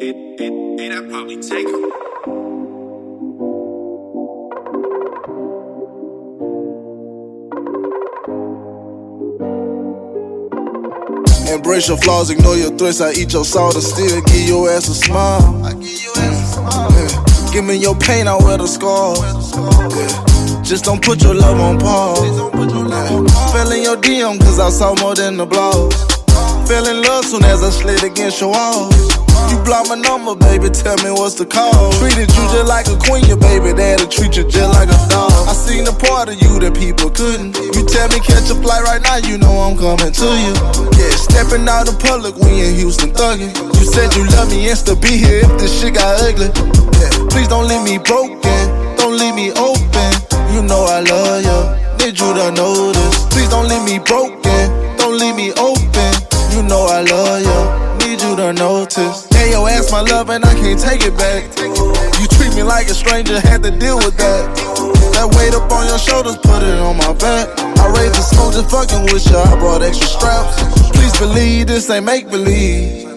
it, it, it, I probably take him. Embrace your flaws, ignore your threats. I eat your salt and still give your ass a smile. I give you ass a smile. Yeah. Give me your pain, I wear the scars. Yeah. Just don't put your love on pause. Yeah. Fell in your DM cause I saw more than the blogs. Fell in love soon as I slid against your walls. You block my number, baby, tell me what's the call. Treated you just like a queen, your baby daddy treat you just like a dog. I seen a part of you that people couldn't. You tell me catch a flight right now, you know I'm coming to you. Yeah, stepping out in public, we in Houston thugging. You said you love me and still be here if this shit got ugly. Yeah, please don't leave me broken, don't leave me open. You know I love you, need you to this. Please don't leave me broken, don't leave me open. You know I love you need you to notice. Yeah, your ass my love and I can't take it back. You treat me like a stranger, had to deal with that. That weight up on your shoulders, put it on my back. I raised the smoke just fucking with you, I brought extra straps. Please believe this ain't make believe.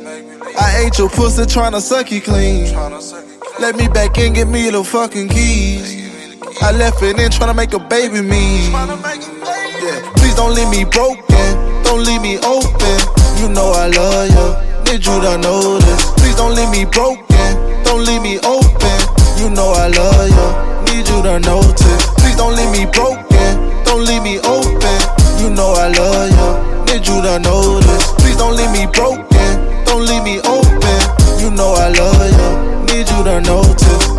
I ate your pussy tryna suck you clean. Let me back in, give me the fucking keys. I left it in tryna make a baby me. Yeah. Please don't leave me broken, don't leave me open. Broken, don't leave me open. You know I love you, need you to notice. Please don't leave me broken, don't leave me open. You know I love you, need you to this. Please don't leave me broken, don't leave me open. You know I love you, need you to notice.